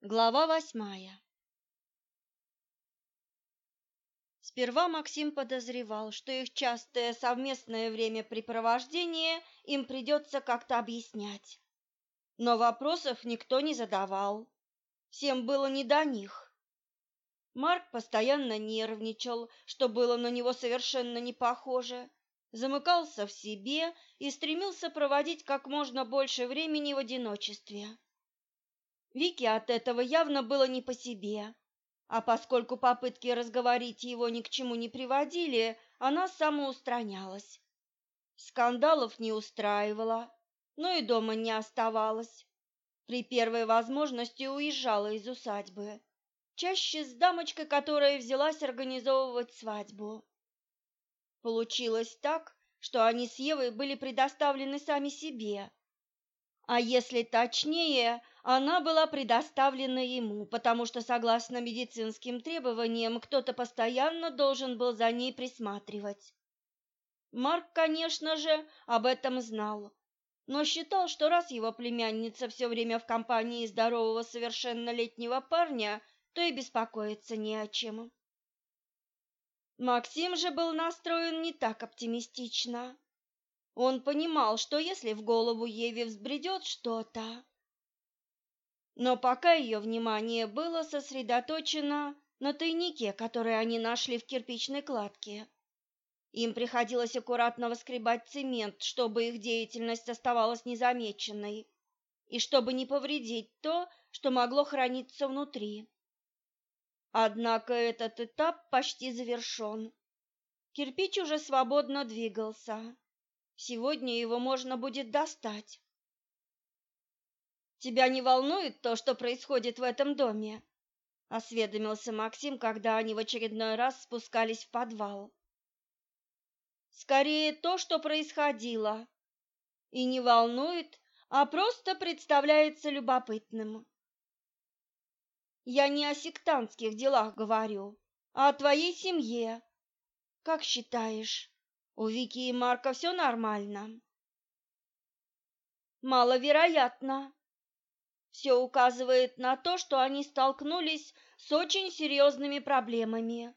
Глава восьмая Сперва Максим подозревал, что их частое совместное времяпрепровождение им придется как-то объяснять. Но вопросов никто не задавал. Всем было не до них. Марк постоянно нервничал, что было на него совершенно не похоже, замыкался в себе и стремился проводить как можно больше времени в одиночестве. Вике от этого явно было не по себе, а поскольку попытки разговорить его ни к чему не приводили, она самоустранялась. Скандалов не устраивала, но и дома не оставалась. При первой возможности уезжала из усадьбы, чаще с дамочкой, которая взялась организовывать свадьбу. Получилось так, что они с Евой были предоставлены сами себе, а если точнее, она была предоставлена ему, потому что, согласно медицинским требованиям, кто-то постоянно должен был за ней присматривать. Марк, конечно же, об этом знал, но считал, что раз его племянница все время в компании здорового совершеннолетнего парня, то и беспокоиться не о чем. Максим же был настроен не так оптимистично. Он понимал, что если в голову Еве взбредет что-то... Но пока ее внимание было сосредоточено на тайнике, который они нашли в кирпичной кладке. Им приходилось аккуратно воскребать цемент, чтобы их деятельность оставалась незамеченной, и чтобы не повредить то, что могло храниться внутри. Однако этот этап почти завершен. Кирпич уже свободно двигался. Сегодня его можно будет достать. Тебя не волнует то, что происходит в этом доме? осведомился Максим, когда они в очередной раз спускались в подвал. Скорее то, что происходило. И не волнует, а просто представляется любопытным. Я не о сектантских делах говорю, а о твоей семье. Как считаешь, у Вики и Марка все нормально? Маловероятно. Все указывает на то, что они столкнулись с очень серьезными проблемами.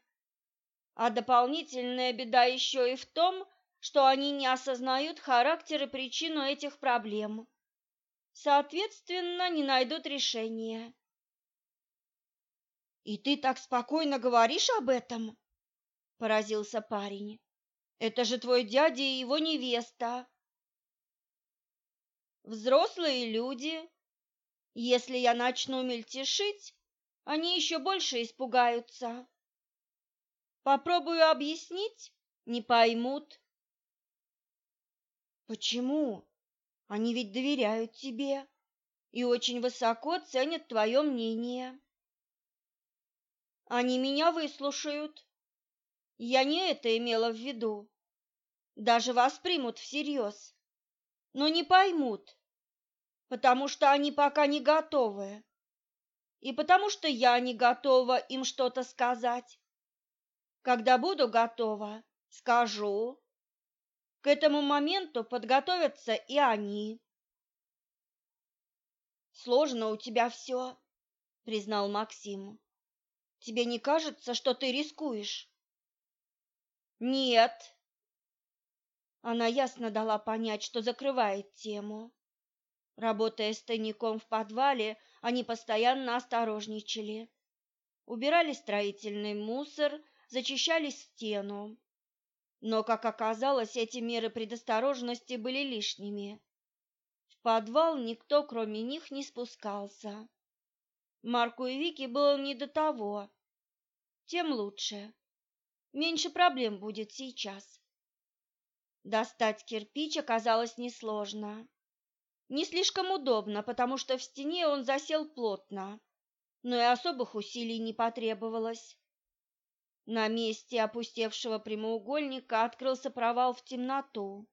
А дополнительная беда еще и в том, что они не осознают характер и причину этих проблем. Соответственно, не найдут решения. «И ты так спокойно говоришь об этом?» – поразился парень. Это же твой дядя и его невеста. Взрослые люди. Если я начну мельтешить, они еще больше испугаются. Попробую объяснить, не поймут. Почему? Они ведь доверяют тебе и очень высоко ценят твое мнение. Они меня выслушают. Я не это имела в виду даже воспримут всерьез, но не поймут, потому что они пока не готовы, и потому что я не готова им что-то сказать. Когда буду готова, скажу. К этому моменту подготовятся и они. Сложно у тебя все, признал Максим. Тебе не кажется, что ты рискуешь? Нет, она ясно дала понять, что закрывает тему. Работая с тайником в подвале, они постоянно осторожничали. Убирали строительный мусор, зачищали стену. Но, как оказалось, эти меры предосторожности были лишними. В подвал никто, кроме них, не спускался. Марку и Вике было не до того. Тем лучше. Меньше проблем будет сейчас. Достать кирпич оказалось несложно. Не слишком удобно, потому что в стене он засел плотно, но и особых усилий не потребовалось. На месте опустевшего прямоугольника открылся провал в темноту.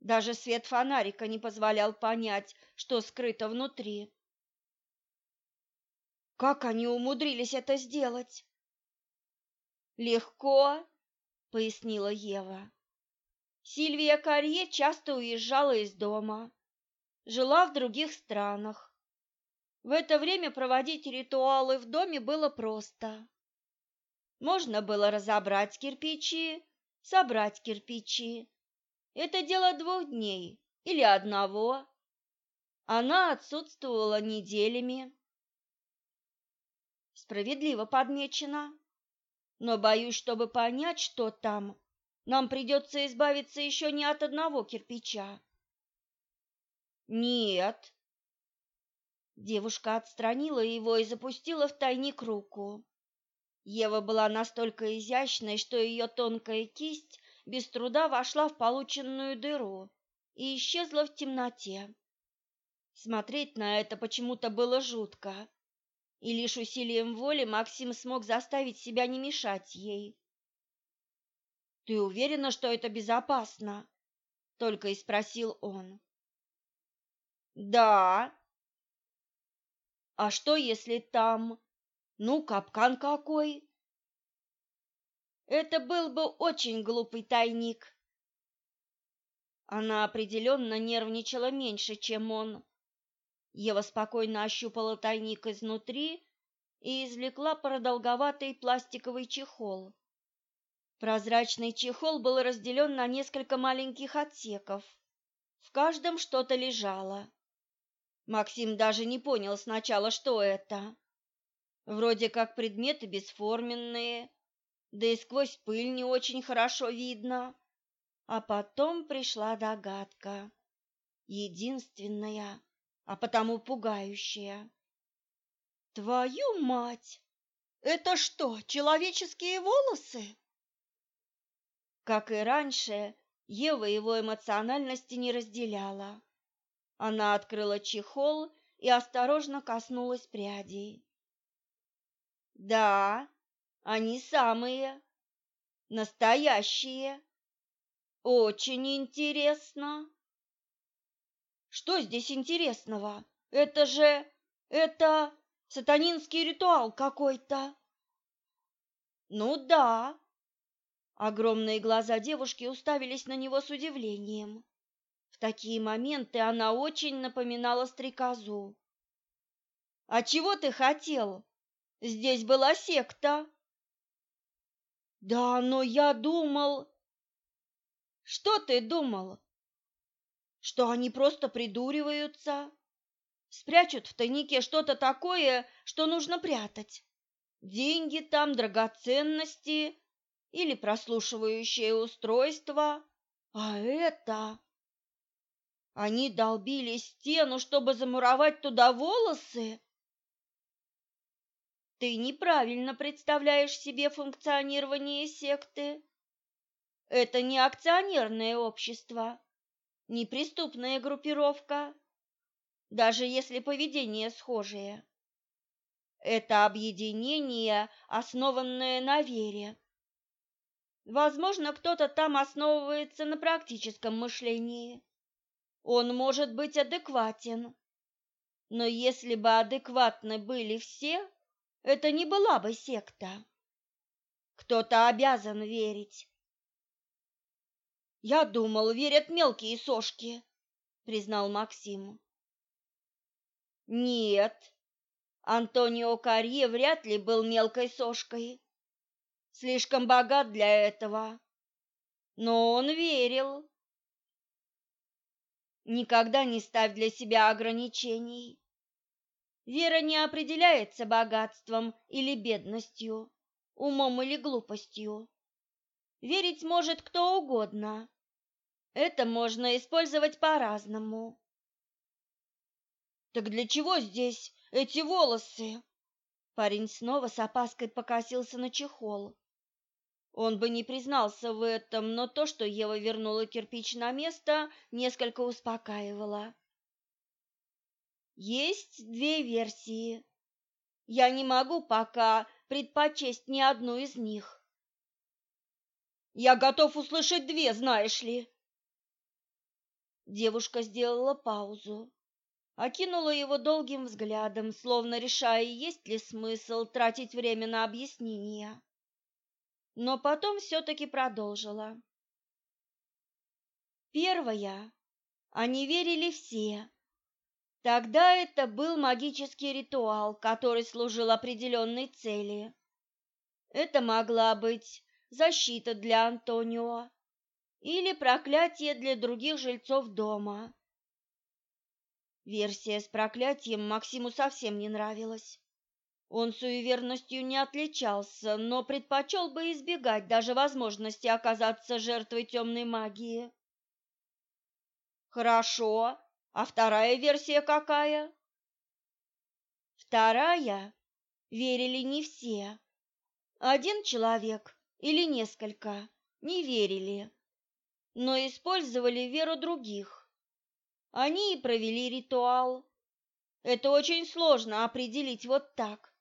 Даже свет фонарика не позволял понять, что скрыто внутри. Как они умудрились это сделать? Легко, пояснила Ева. Сильвия Карье часто уезжала из дома, жила в других странах. В это время проводить ритуалы в доме было просто. Можно было разобрать кирпичи, собрать кирпичи. Это дело двух дней или одного. Она отсутствовала неделями. Справедливо подмечено. Но боюсь, чтобы понять, что там, нам придется избавиться еще не от одного кирпича. Нет. Девушка отстранила его и запустила в тайник руку. Ева была настолько изящной, что ее тонкая кисть без труда вошла в полученную дыру и исчезла в темноте. Смотреть на это почему-то было жутко, и лишь усилием воли Максим смог заставить себя не мешать ей. «Ты уверена, что это безопасно?» — только и спросил он. «Да». «А что, если там ну, капкан какой! Это был бы очень глупый тайник. Она определенно нервничала меньше, чем он. Ева спокойно ощупала тайник изнутри и извлекла продолговатый пластиковый чехол. Прозрачный чехол был разделен на несколько маленьких отсеков. В каждом что-то лежало. Максим даже не понял сначала, что это. Вроде как предметы бесформенные, да и сквозь пыль не очень хорошо видно. А потом пришла догадка, единственная, а потому пугающая. Твою мать! Это что, человеческие волосы? Как и раньше, Ева его эмоциональности не разделяла. Она открыла чехол и осторожно коснулась прядей. Да, они самые. Настоящие. Очень интересно. Что здесь интересного? Это же... это сатанинский ритуал какой-то. Ну да. Огромные глаза девушки уставились на него с удивлением. В такие моменты она очень напоминала стрекозу. «А чего ты хотел?» Здесь была секта. Да, но я думал... Что ты думал? Что они просто придуриваются, спрячут в тайнике что-то такое, что нужно прятать. Деньги там, драгоценности или прослушивающее устройство. А это... Они долбили стену, чтобы замуровать туда волосы? Ты неправильно представляешь себе функционирование секты. Это не акционерное общество, не преступная группировка, даже если поведение схожее. Это объединение, основанное на вере. Возможно, кто-то там основывается на практическом мышлении. Он может быть адекватен. Но если бы адекватны были все, это не была бы секта. Кто-то обязан верить. Я думал, верят мелкие сошки, признал Максим. Нет, Антонио Карье вряд ли был мелкой сошкой. Слишком богат для этого. Но он верил. Никогда не ставь для себя ограничений. Вера не определяется богатством или бедностью, умом или глупостью. Верить может кто угодно. Это можно использовать по-разному. Так для чего здесь эти волосы? Парень снова с опаской покосился на чехол. Он бы не признался в этом, но то, что Ева вернула кирпич на место, несколько успокаивало. Есть две версии. Я не могу пока предпочесть ни одну из них. Я готов услышать две, знаешь ли. Девушка сделала паузу, окинула его долгим взглядом, словно решая, есть ли смысл тратить время на объяснения. Но потом все-таки продолжила. Первая. Они верили все, Тогда это был магический ритуал, который служил определенной цели. Это могла быть защита для Антонио или проклятие для других жильцов дома. Версия с проклятием Максиму совсем не нравилась. Он суеверностью не отличался, но предпочел бы избегать даже возможности оказаться жертвой темной магии. Хорошо, а вторая версия какая? Вторая верили не все. Один человек или несколько не верили, но использовали веру других. Они и провели ритуал. Это очень сложно определить вот так.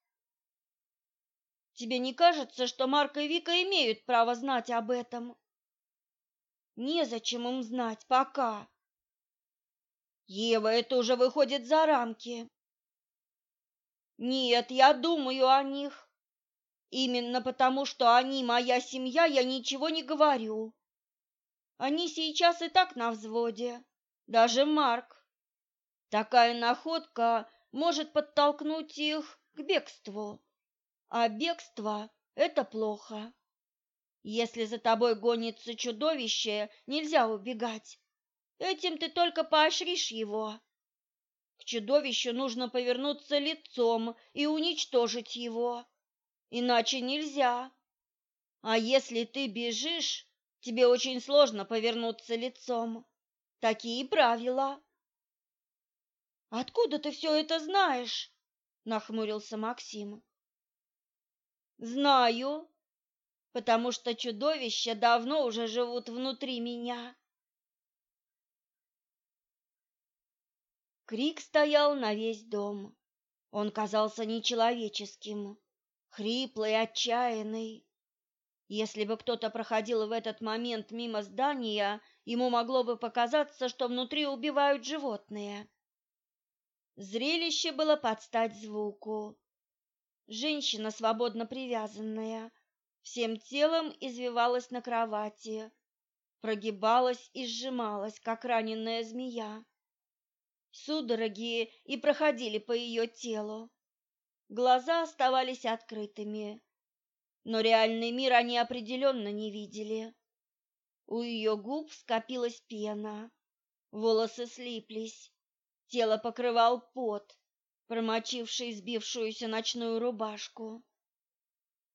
Тебе не кажется, что Марк и Вика имеют право знать об этом? Незачем им знать пока. Ева, это уже выходит за рамки. Нет, я думаю о них. Именно потому, что они моя семья, я ничего не говорю. Они сейчас и так на взводе, даже Марк. Такая находка может подтолкнуть их к бегству. А бегство — это плохо. Если за тобой гонится чудовище, нельзя убегать. Этим ты только поощришь его. К чудовищу нужно повернуться лицом и уничтожить его. Иначе нельзя. А если ты бежишь, тебе очень сложно повернуться лицом. Такие правила. Откуда ты все это знаешь? нахмурился Максим. Знаю, потому что чудовища давно уже живут внутри меня. Крик стоял на весь дом. Он казался нечеловеческим, хриплый, отчаянный. Если бы кто-то проходил в этот момент мимо здания, ему могло бы показаться, что внутри убивают животные. Зрелище было под стать звуку. Женщина, свободно привязанная, всем телом извивалась на кровати, прогибалась и сжималась, как раненая змея. Судороги и проходили по ее телу. Глаза оставались открытыми, но реальный мир они определенно не видели. У ее губ скопилась пена, волосы слиплись, тело покрывал пот, промочивший сбившуюся ночную рубашку.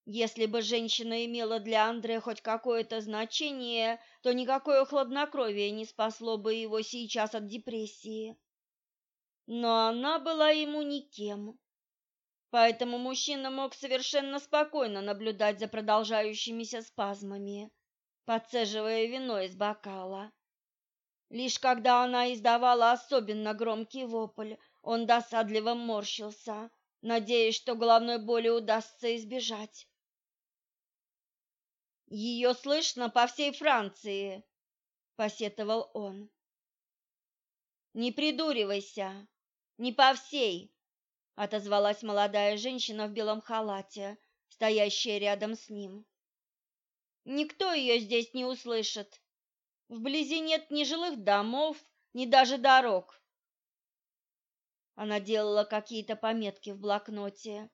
Если бы женщина имела для Андре хоть какое-то значение, то никакое хладнокровие не спасло бы его сейчас от депрессии но она была ему никем. Поэтому мужчина мог совершенно спокойно наблюдать за продолжающимися спазмами, подцеживая вино из бокала. Лишь когда она издавала особенно громкий вопль, он досадливо морщился, надеясь, что головной боли удастся избежать. «Ее слышно по всей Франции», — посетовал он. «Не придуривайся. Не по всей, отозвалась молодая женщина в белом халате, стоящая рядом с ним. Никто ее здесь не услышит. Вблизи нет ни жилых домов, ни даже дорог. Она делала какие-то пометки в блокноте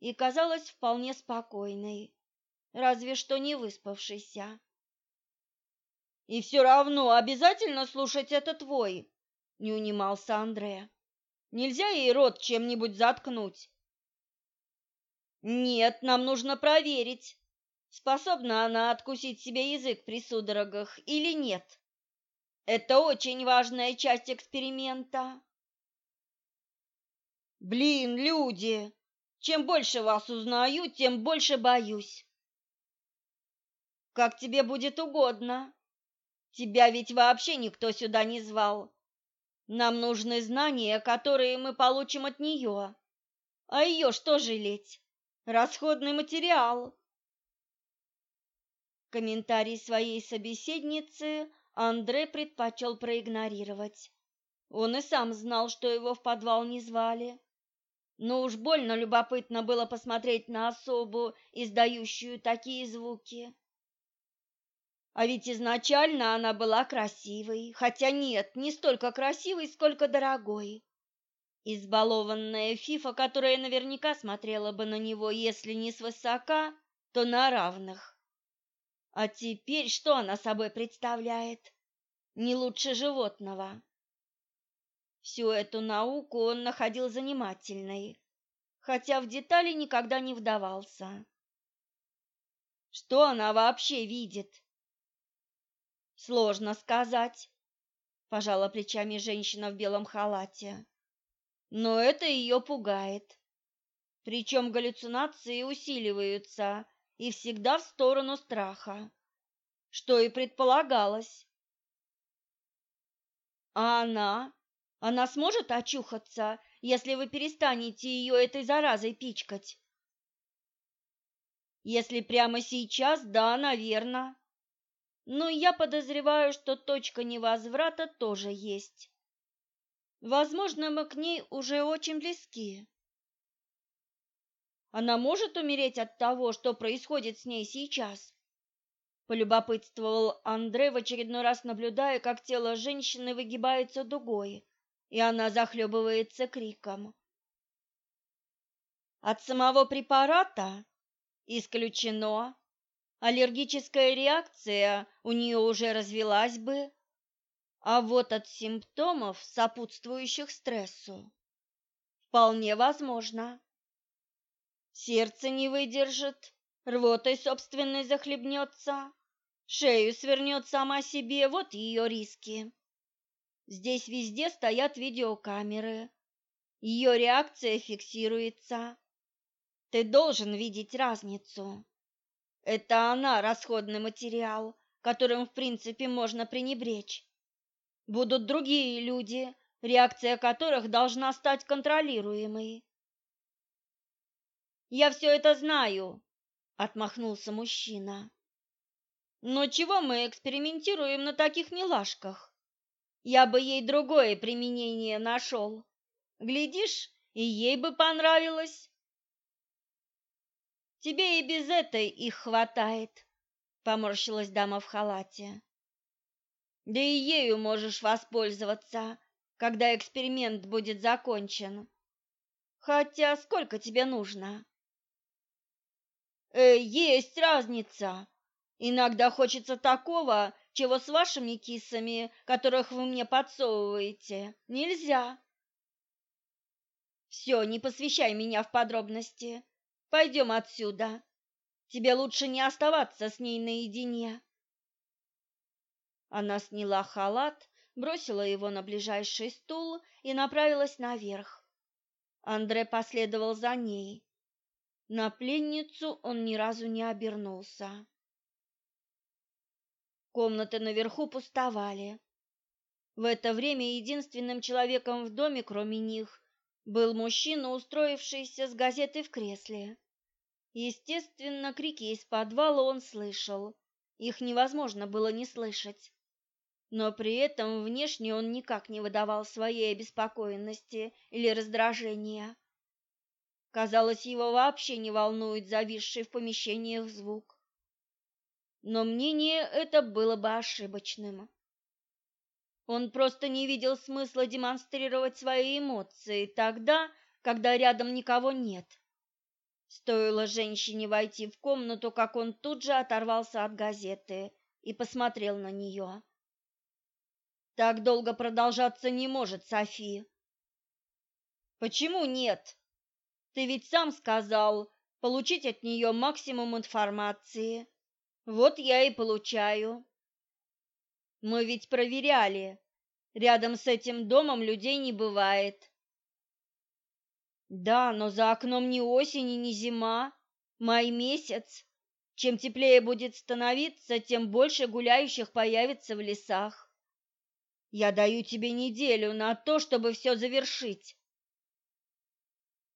и казалась вполне спокойной, разве что не выспавшейся. И все равно обязательно слушать этот вой, не унимался Андре. Нельзя ей рот чем-нибудь заткнуть. Нет, нам нужно проверить, способна она откусить себе язык при судорогах или нет. Это очень важная часть эксперимента. Блин, люди, чем больше вас узнаю, тем больше боюсь. Как тебе будет угодно. Тебя ведь вообще никто сюда не звал. Нам нужны знания, которые мы получим от нее. А ее что жалеть? Расходный материал. Комментарий своей собеседницы Андре предпочел проигнорировать. Он и сам знал, что его в подвал не звали. Но уж больно любопытно было посмотреть на особу, издающую такие звуки. А ведь изначально она была красивой, хотя нет, не столько красивой, сколько дорогой. Избалованная Фифа, которая наверняка смотрела бы на него, если не свысока, то на равных. А теперь что она собой представляет? Не лучше животного. Всю эту науку он находил занимательной, хотя в детали никогда не вдавался. Что она вообще видит? Сложно сказать, пожала плечами женщина в белом халате. Но это ее пугает. Причем галлюцинации усиливаются и всегда в сторону страха, что и предполагалось. А она? Она сможет очухаться, если вы перестанете ее этой заразой пичкать? Если прямо сейчас, да, наверное. Но я подозреваю, что точка невозврата тоже есть. Возможно, мы к ней уже очень близки. Она может умереть от того, что происходит с ней сейчас? Полюбопытствовал Андрей в очередной раз, наблюдая, как тело женщины выгибается дугой, и она захлебывается криком. От самого препарата исключено. Аллергическая реакция у нее уже развилась бы, а вот от симптомов, сопутствующих стрессу, вполне возможно. Сердце не выдержит, рвотой собственной захлебнется, шею свернет сама себе, вот ее риски. Здесь везде стоят видеокамеры. Ее реакция фиксируется. Ты должен видеть разницу. Это она расходный материал, которым в принципе можно пренебречь. Будут другие люди, реакция которых должна стать контролируемой. Я все это знаю, отмахнулся мужчина. Но чего мы экспериментируем на таких милашках? Я бы ей другое применение нашел. Глядишь, и ей бы понравилось. Тебе и без этой их хватает, поморщилась дама в халате. Да и ею можешь воспользоваться, когда эксперимент будет закончен. Хотя сколько тебе нужно? Э, есть разница. Иногда хочется такого, чего с вашими кисами, которых вы мне подсовываете, нельзя. Все, не посвящай меня в подробности. Пойдем отсюда. Тебе лучше не оставаться с ней наедине. Она сняла халат, бросила его на ближайший стул и направилась наверх. Андре последовал за ней. На пленницу он ни разу не обернулся. Комнаты наверху пустовали. В это время единственным человеком в доме, кроме них, был мужчина, устроившийся с газетой в кресле. Естественно, крики из подвала он слышал. Их невозможно было не слышать. Но при этом внешне он никак не выдавал своей обеспокоенности или раздражения. Казалось, его вообще не волнует зависший в помещениях звук. Но мнение это было бы ошибочным. Он просто не видел смысла демонстрировать свои эмоции тогда, когда рядом никого нет. Стоило женщине войти в комнату, как он тут же оторвался от газеты и посмотрел на нее. Так долго продолжаться не может, Софи. Почему нет? Ты ведь сам сказал получить от нее максимум информации. Вот я и получаю. Мы ведь проверяли. Рядом с этим домом людей не бывает. Да, но за окном не осень и не зима, май месяц. Чем теплее будет становиться, тем больше гуляющих появится в лесах. Я даю тебе неделю на то, чтобы все завершить.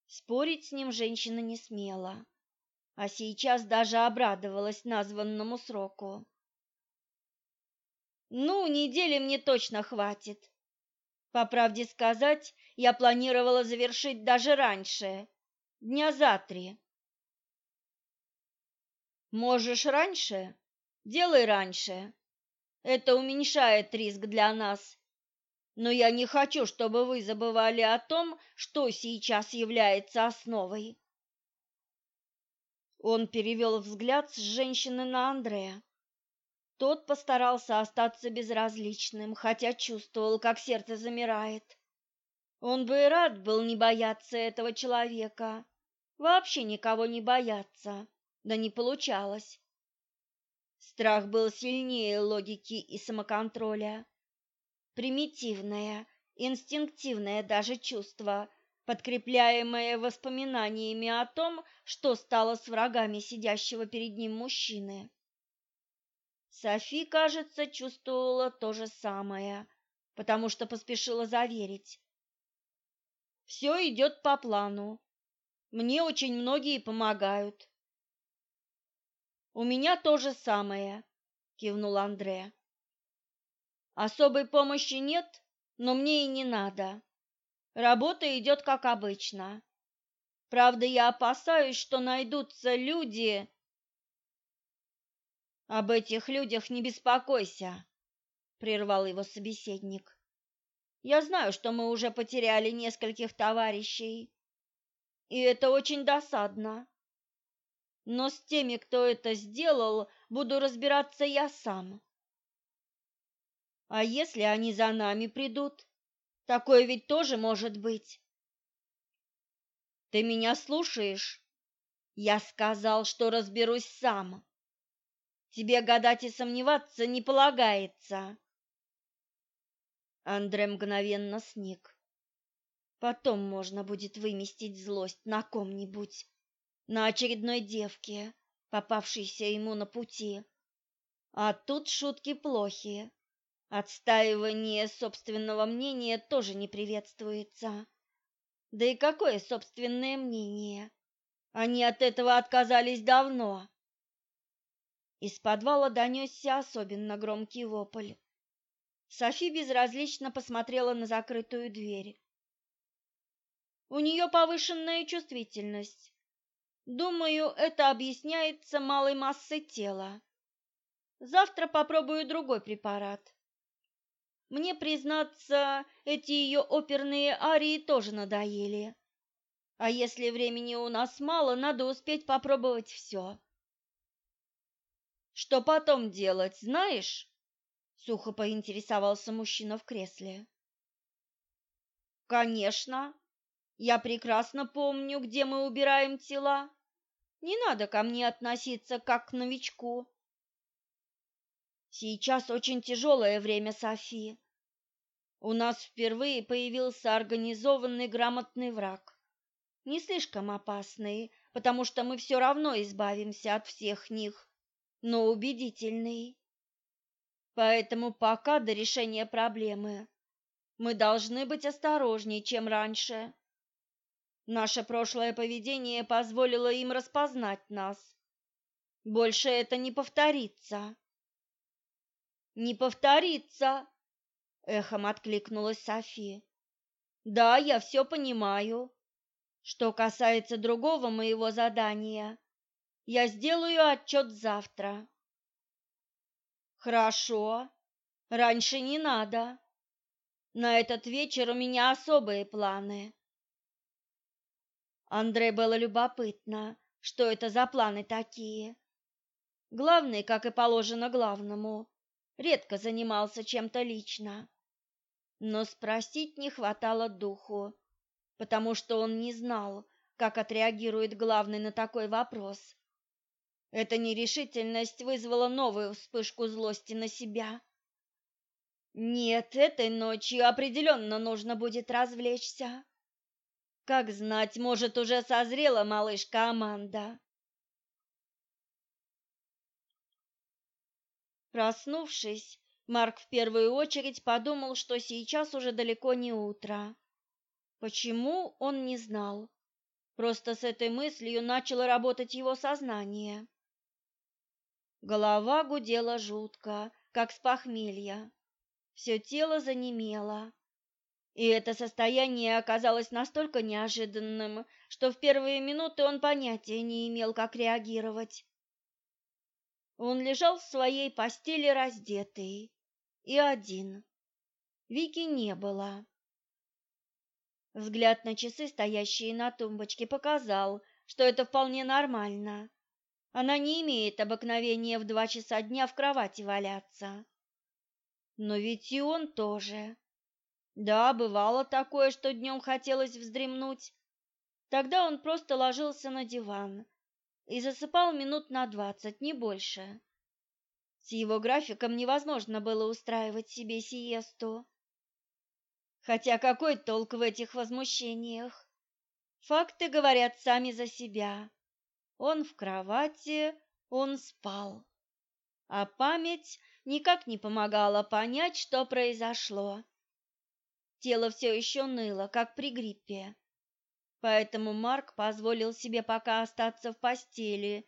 Спорить с ним женщина не смела, а сейчас даже обрадовалась названному сроку. Ну, недели мне точно хватит. По правде сказать, я планировала завершить даже раньше, дня за три. Можешь раньше? Делай раньше. Это уменьшает риск для нас. но я не хочу, чтобы вы забывали о том, что сейчас является основой. Он перевел взгляд с женщины на Андрея. Тот постарался остаться безразличным, хотя чувствовал, как сердце замирает. Он бы и рад был не бояться этого человека, вообще никого не бояться, да не получалось. Страх был сильнее логики и самоконтроля. Примитивное, инстинктивное даже чувство, подкрепляемое воспоминаниями о том, что стало с врагами сидящего перед ним мужчины. Софи, кажется, чувствовала то же самое, потому что поспешила заверить. Все идет по плану. Мне очень многие помогают. У меня то же самое, кивнул Андре. Особой помощи нет, но мне и не надо. Работа идет как обычно. Правда, я опасаюсь, что найдутся люди. Об этих людях не беспокойся, прервал его собеседник. Я знаю, что мы уже потеряли нескольких товарищей, и это очень досадно. Но с теми, кто это сделал, буду разбираться я сам. А если они за нами придут? Такое ведь тоже может быть. Ты меня слушаешь? Я сказал, что разберусь сам. Тебе гадать и сомневаться не полагается. Андре мгновенно сник. Потом можно будет выместить злость на ком-нибудь на очередной девке, попавшейся ему на пути. А тут шутки плохие. Отстаивание собственного мнения тоже не приветствуется. Да и какое собственное мнение? Они от этого отказались давно. Из подвала донесся особенно громкий вопль. Софи безразлично посмотрела на закрытую дверь. У нее повышенная чувствительность. Думаю, это объясняется малой массой тела. Завтра попробую другой препарат. Мне, признаться, эти ее оперные арии тоже надоели. А если времени у нас мало, надо успеть попробовать все. Что потом делать, знаешь? Сухо поинтересовался мужчина в кресле. Конечно, я прекрасно помню, где мы убираем тела. Не надо ко мне относиться как к новичку. Сейчас очень тяжелое время, Софи. У нас впервые появился организованный грамотный враг. Не слишком опасный, потому что мы все равно избавимся от всех них, но убедительный. Поэтому пока до решения проблемы мы должны быть осторожнее, чем раньше. Наше прошлое поведение позволило им распознать нас. Больше это не повторится. Не повторится, эхом откликнулась Софи. Да, я все понимаю. Что касается другого моего задания, я сделаю отчет завтра. Хорошо. Раньше не надо. На этот вечер у меня особые планы. Андре было любопытно, что это за планы такие. Главный, как и положено главному, редко занимался чем-то лично. Но спросить не хватало духу, потому что он не знал, как отреагирует главный на такой вопрос. Эта нерешительность вызвала новую вспышку злости на себя. Нет, этой ночью определенно нужно будет развлечься. Как знать, может, уже созрела малышка Аманда. Проснувшись, Марк в первую очередь подумал, что сейчас уже далеко не утро. Почему, он не знал. Просто с этой мыслью начало работать его сознание. Голова гудела жутко, как с похмелья. Все тело занемело. И это состояние оказалось настолько неожиданным, что в первые минуты он понятия не имел, как реагировать. Он лежал в своей постели раздетый и один. Вики не было. Взгляд на часы, стоящие на тумбочке, показал, что это вполне нормально. Она не имеет обыкновения в два часа дня в кровати валяться. Но ведь и он тоже. Да, бывало такое, что днем хотелось вздремнуть. Тогда он просто ложился на диван и засыпал минут на двадцать, не больше. С его графиком невозможно было устраивать себе сиесту. Хотя какой толк в этих возмущениях? Факты говорят сами за себя. Он в кровати, он спал. А память никак не помогала понять, что произошло. Тело все еще ныло, как при гриппе. Поэтому Марк позволил себе пока остаться в постели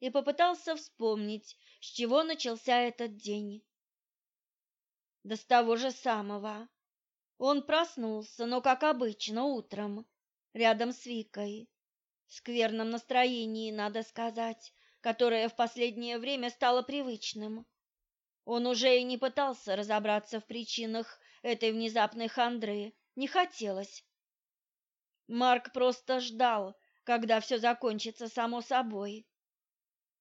и попытался вспомнить, с чего начался этот день. Да с того же самого. Он проснулся, но, как обычно, утром, рядом с Викой. В скверном настроении, надо сказать, которое в последнее время стало привычным. Он уже и не пытался разобраться в причинах этой внезапной хандры, не хотелось. Марк просто ждал, когда все закончится само собой.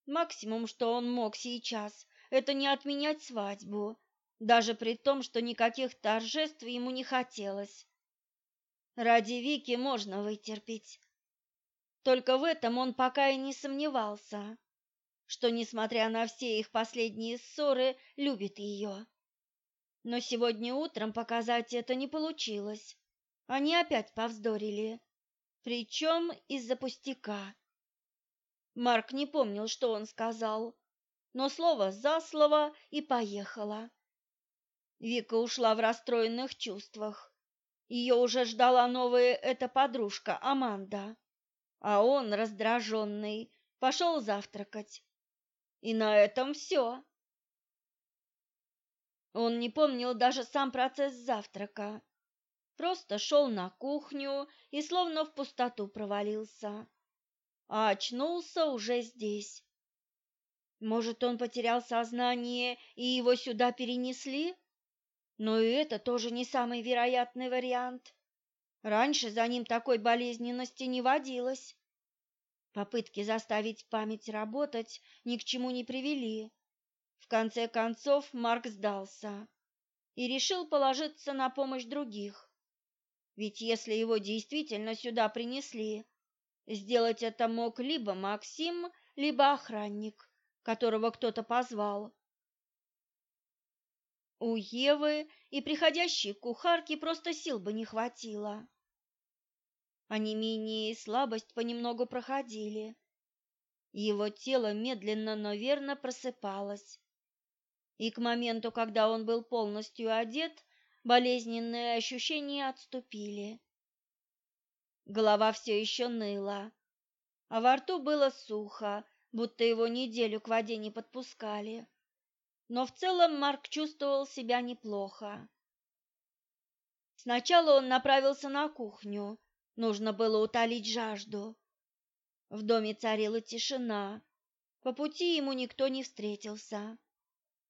Максимум, что он мог сейчас, это не отменять свадьбу, даже при том, что никаких торжеств ему не хотелось. Ради Вики можно вытерпеть. Только в этом он пока и не сомневался, что, несмотря на все их последние ссоры, любит ее. Но сегодня утром показать это не получилось. Они опять повздорили, причем из-за пустяка. Марк не помнил, что он сказал, но слово за слово и поехала. Вика ушла в расстроенных чувствах. Ее уже ждала новая эта подружка Аманда, а он, раздраженный, пошел завтракать. И на этом все. Он не помнил даже сам процесс завтрака. Просто шел на кухню и словно в пустоту провалился. А очнулся уже здесь. Может, он потерял сознание и его сюда перенесли? Но и это тоже не самый вероятный вариант. Раньше за ним такой болезненности не водилось. Попытки заставить память работать ни к чему не привели. В конце концов Марк сдался и решил положиться на помощь других. Ведь если его действительно сюда принесли, сделать это мог либо Максим, либо охранник, которого кто-то позвал. У Евы и приходящей кухарки просто сил бы не хватило. Не менее слабость понемногу проходили. Его тело медленно, но верно просыпалось. И к моменту, когда он был полностью одет, болезненные ощущения отступили. Голова все еще ныла, а во рту было сухо, будто его неделю к воде не подпускали но в целом Марк чувствовал себя неплохо. Сначала он направился на кухню, нужно было утолить жажду. В доме царила тишина, по пути ему никто не встретился.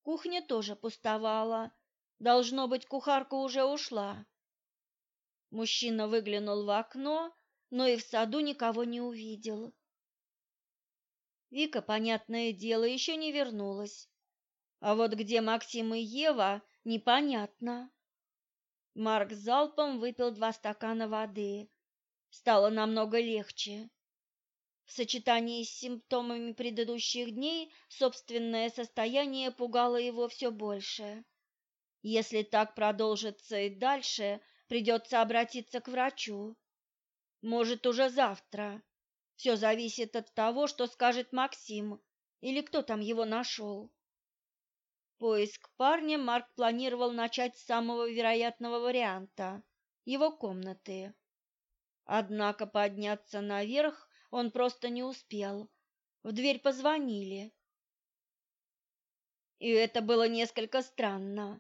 Кухня тоже пустовала, должно быть, кухарка уже ушла. Мужчина выглянул в окно, но и в саду никого не увидел. Вика, понятное дело, еще не вернулась. А вот где Максим и Ева, непонятно. Марк залпом выпил два стакана воды. Стало намного легче. В сочетании с симптомами предыдущих дней собственное состояние пугало его все больше. Если так продолжится и дальше, придется обратиться к врачу. Может, уже завтра. Все зависит от того, что скажет Максим или кто там его нашел. Поиск парня Марк планировал начать с самого вероятного варианта его комнаты. Однако подняться наверх он просто не успел. В дверь позвонили. И это было несколько странно.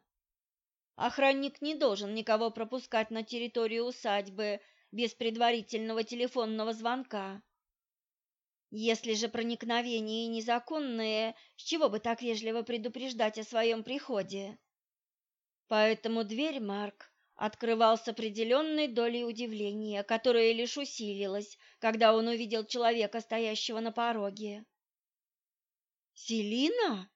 Охранник не должен никого пропускать на территорию усадьбы без предварительного телефонного звонка. Если же проникновение незаконное, с чего бы так вежливо предупреждать о своем приходе? Поэтому дверь Марк открывал с определенной долей удивления, которое лишь усилилось, когда он увидел человека, стоящего на пороге. «Селина?»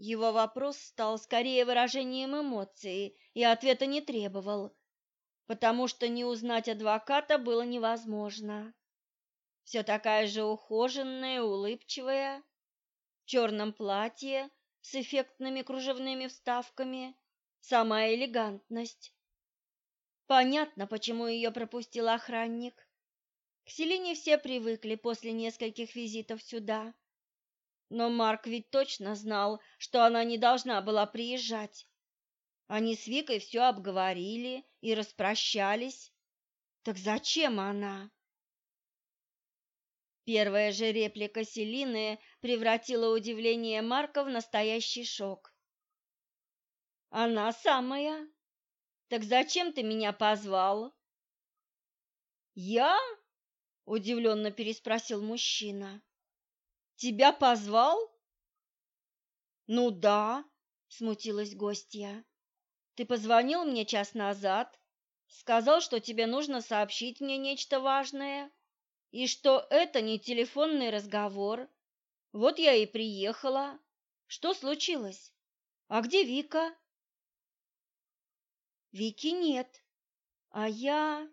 Его вопрос стал скорее выражением эмоции и ответа не требовал, потому что не узнать адвоката было невозможно. Все такая же ухоженная, улыбчивая, в черном платье с эффектными кружевными вставками, самая элегантность. Понятно, почему ее пропустил охранник. К Селине все привыкли после нескольких визитов сюда. Но Марк ведь точно знал, что она не должна была приезжать. Они с Викой все обговорили и распрощались. Так зачем она? Первая же реплика Селины превратила удивление Марка в настоящий шок. Она самая. Так зачем ты меня позвал? Я? удивленно переспросил мужчина. Тебя позвал? Ну да, смутилась гостья. Ты позвонил мне час назад, сказал, что тебе нужно сообщить мне нечто важное, и что это не телефонный разговор. Вот я и приехала. Что случилось? А где Вика? Вики нет. А я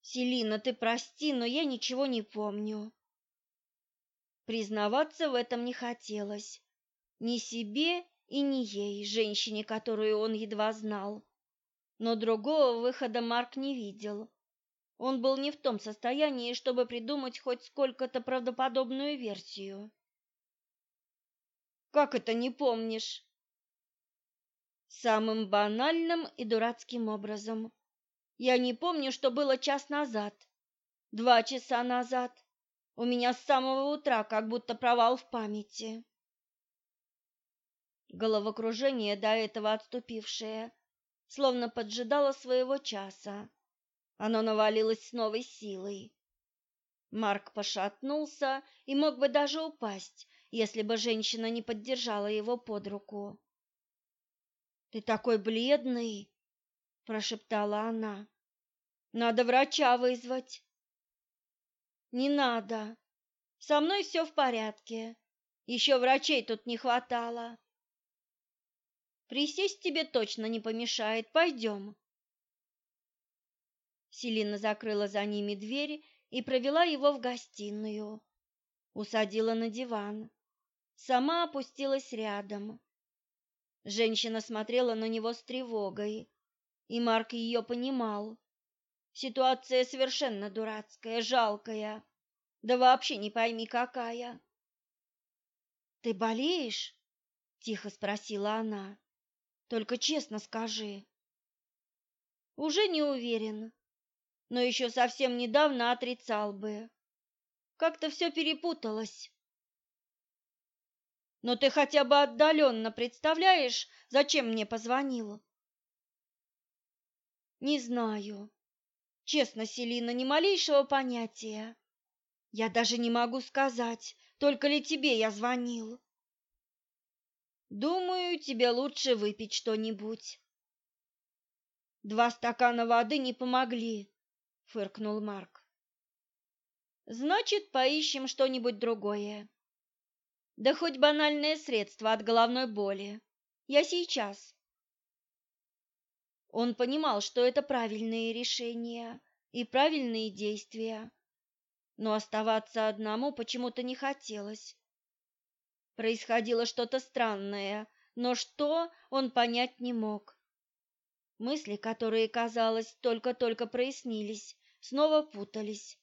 Селина, ты прости, но я ничего не помню. Признаваться в этом не хотелось. Ни себе и ни ей, женщине, которую он едва знал. Но другого выхода Марк не видел. Он был не в том состоянии, чтобы придумать хоть сколько-то правдоподобную версию. «Как это не помнишь?» Самым банальным и дурацким образом. Я не помню, что было час назад, два часа назад, у меня с самого утра как будто провал в памяти. Головокружение, до этого отступившее, словно поджидало своего часа. Оно навалилось с новой силой. Марк пошатнулся и мог бы даже упасть, если бы женщина не поддержала его под руку. «Ты такой бледный!» – прошептала она. «Надо врача вызвать». Не надо. Со мной все в порядке. Еще врачей тут не хватало. Присесть тебе точно не помешает. Пойдем. Селина закрыла за ними дверь и провела его в гостиную. Усадила на диван. Сама опустилась рядом. Женщина смотрела на него с тревогой, и Марк ее понимал. Ситуация совершенно дурацкая, жалкая. Да вообще не пойми какая. Ты болеешь? тихо спросила она. Только честно скажи. Уже не уверен, но еще совсем недавно отрицал бы. Как-то все перепуталось. Но ты хотя бы отдаленно представляешь, зачем мне позвонил? Не знаю. Честно, Селина, ни малейшего понятия. Я даже не могу сказать, только ли тебе я звонил. Думаю, тебе лучше выпить что-нибудь. Два стакана воды не помогли, фыркнул Марк. Значит, поищем что-нибудь другое. Да хоть банальное средство от головной боли. Я сейчас. Он понимал, что это правильные решения и правильные действия, но оставаться одному почему-то не хотелось. Происходило что-то странное, но что он понять не мог. Мысли, которые, казалось, только-только прояснились, снова путались.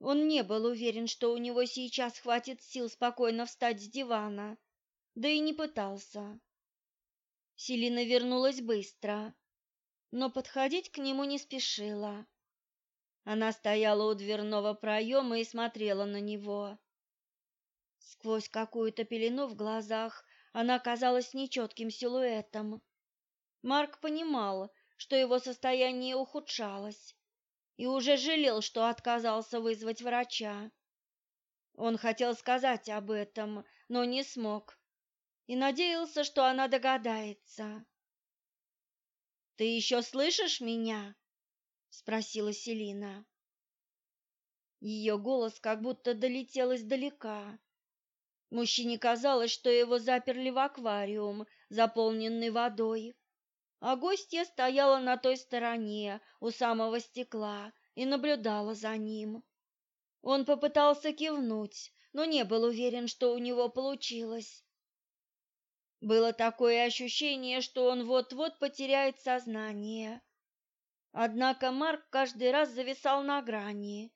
Он не был уверен, что у него сейчас хватит сил спокойно встать с дивана, да и не пытался. Селина вернулась быстро, но подходить к нему не спешила. Она стояла у дверного проема и смотрела на него. Сквозь какую-то пелену в глазах она казалась нечетким силуэтом. Марк понимал, что его состояние ухудшалось, и уже жалел, что отказался вызвать врача. Он хотел сказать об этом, но не смог. И надеялся, что она догадается. «Ты еще слышишь меня?» — спросила Селина. Ее голос как будто долетел издалека. Мужчине казалось, что его заперли в аквариум, заполненный водой, а гостья стояла на той стороне, у самого стекла, и наблюдала за ним. Он попытался кивнуть, но не был уверен, что у него получилось. Было такое ощущение, что он вот-вот потеряет сознание. Однако Марк каждый раз зависал на грани.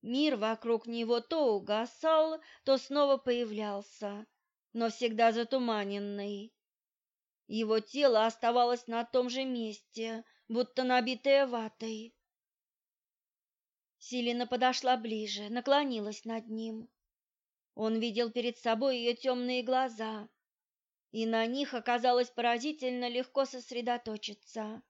Мир вокруг него то угасал, то снова появлялся, но всегда затуманенный. Его тело оставалось на том же месте, будто набитое ватой. Селина подошла ближе, наклонилась над ним. Он видел перед собой ее темные глаза, и на них оказалось поразительно легко сосредоточиться.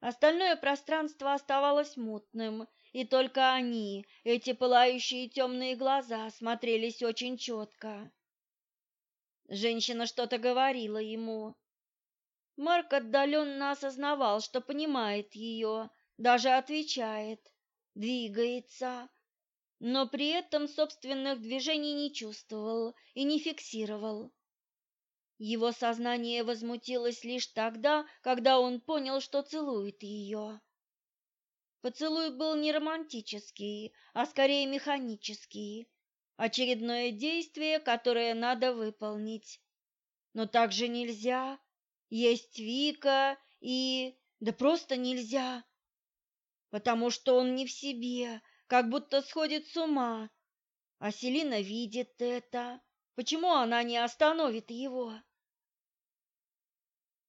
Остальное пространство оставалось мутным, и только они, эти пылающие темные глаза, смотрелись очень четко. Женщина что-то говорила ему. Марк отдаленно осознавал, что понимает ее, даже отвечает двигается, но при этом собственных движений не чувствовал и не фиксировал. Его сознание возмутилось лишь тогда, когда он понял, что целует ее. Поцелуй был не романтический, а скорее механический, очередное действие, которое надо выполнить. Но так же нельзя. Есть Вика и... Да просто нельзя потому что он не в себе, как будто сходит с ума. А Селина видит это. Почему она не остановит его?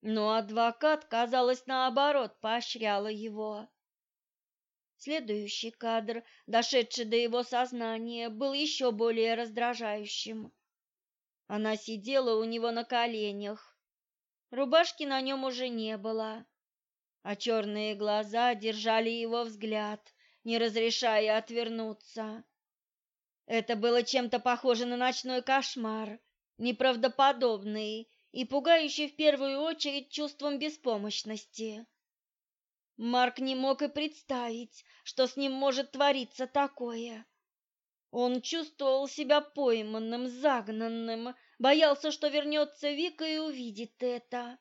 Но адвокат, казалось, наоборот, поощряла его. Следующий кадр, дошедший до его сознания, был еще более раздражающим. Она сидела у него на коленях. Рубашки на нем уже не было а черные глаза держали его взгляд, не разрешая отвернуться. Это было чем-то похоже на ночной кошмар, неправдоподобный и пугающий в первую очередь чувством беспомощности. Марк не мог и представить, что с ним может твориться такое. Он чувствовал себя пойманным, загнанным, боялся, что вернется Вика и увидит это.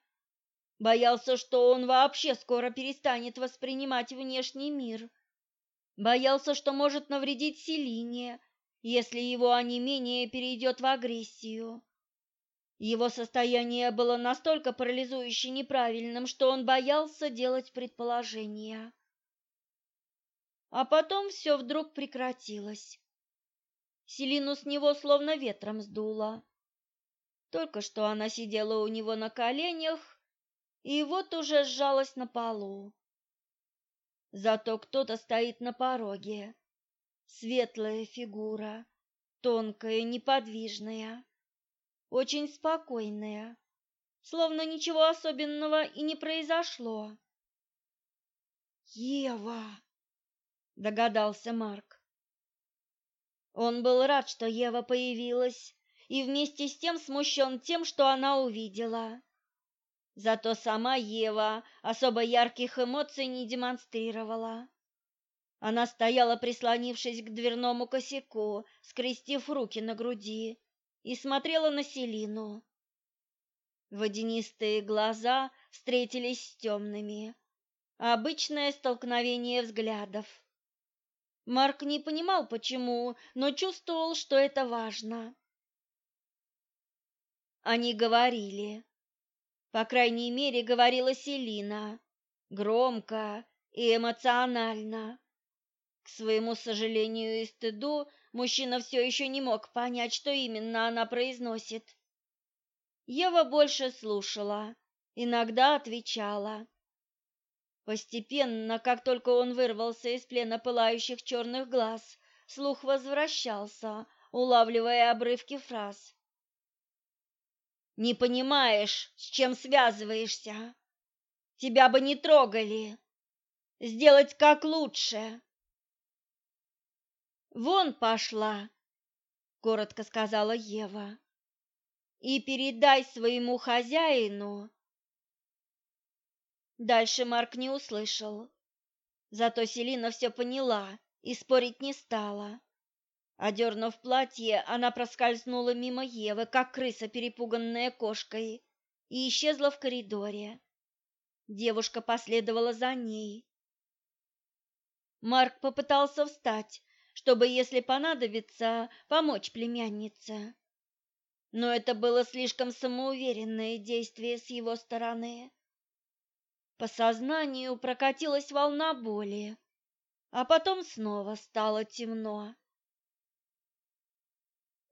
Боялся, что он вообще скоро перестанет воспринимать внешний мир. Боялся, что может навредить Селине, если его онемение перейдет в агрессию. Его состояние было настолько парализующе неправильным, что он боялся делать предположения. А потом все вдруг прекратилось. Селину с него словно ветром сдуло. Только что она сидела у него на коленях, и вот уже сжалась на полу. Зато кто-то стоит на пороге. Светлая фигура, тонкая, неподвижная, очень спокойная, словно ничего особенного и не произошло. «Ева!» — догадался Марк. Он был рад, что Ева появилась, и вместе с тем смущен тем, что она увидела. Зато сама Ева особо ярких эмоций не демонстрировала. Она стояла, прислонившись к дверному косяку, скрестив руки на груди, и смотрела на Селину. Водянистые глаза встретились с темными. Обычное столкновение взглядов. Марк не понимал, почему, но чувствовал, что это важно. Они говорили. По крайней мере, говорила Селина, громко и эмоционально. К своему сожалению и стыду, мужчина все еще не мог понять, что именно она произносит. Ева больше слушала, иногда отвечала. Постепенно, как только он вырвался из плена пылающих черных глаз, слух возвращался, улавливая обрывки фраз. Не понимаешь, с чем связываешься. Тебя бы не трогали. Сделать как лучше. Вон пошла, коротко сказала Ева. и передай своему хозяину. Дальше Марк не услышал. Зато Селина все поняла и спорить не стала. Одернув платье, она проскользнула мимо Евы, как крыса, перепуганная кошкой, и исчезла в коридоре. Девушка последовала за ней. Марк попытался встать, чтобы, если понадобится, помочь племяннице. Но это было слишком самоуверенное действие с его стороны. По сознанию прокатилась волна боли, а потом снова стало темно.